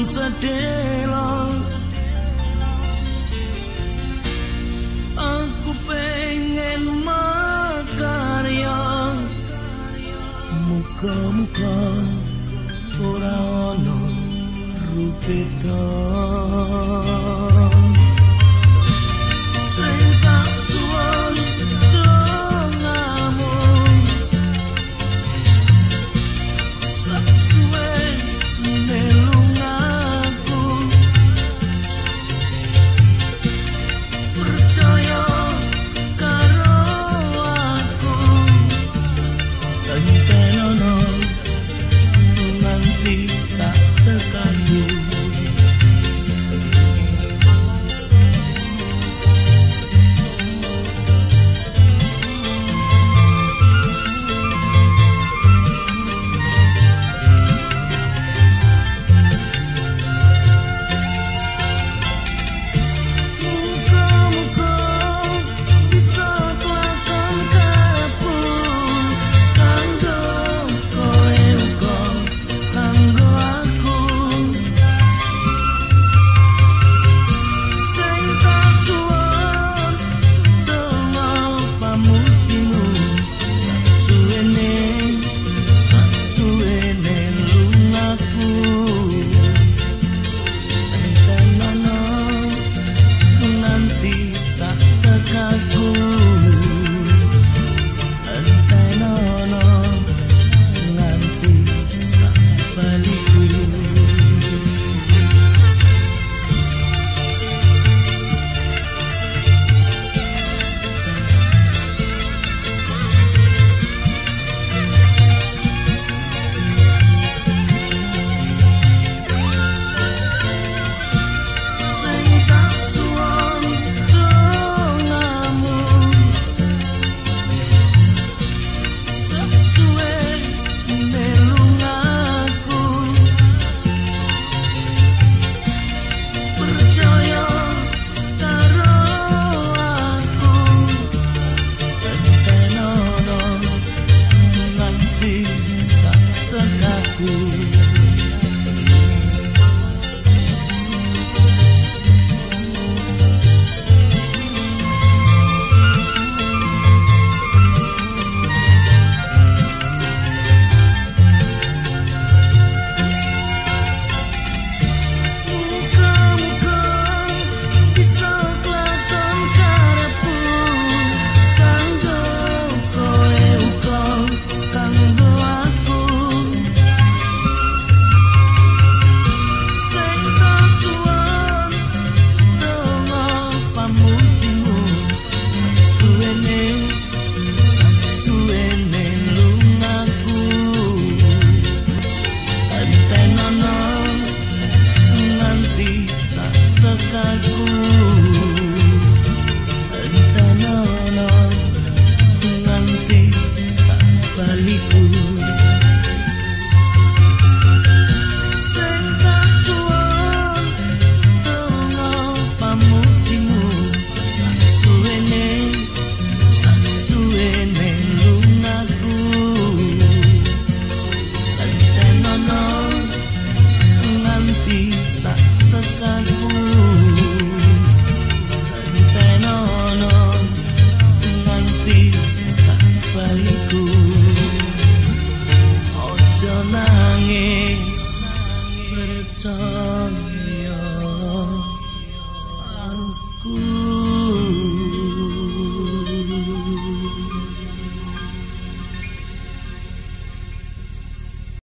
mung sedelo Aku pengen makarya. Muka-muka ora ono rupita aku nangis percaya aku.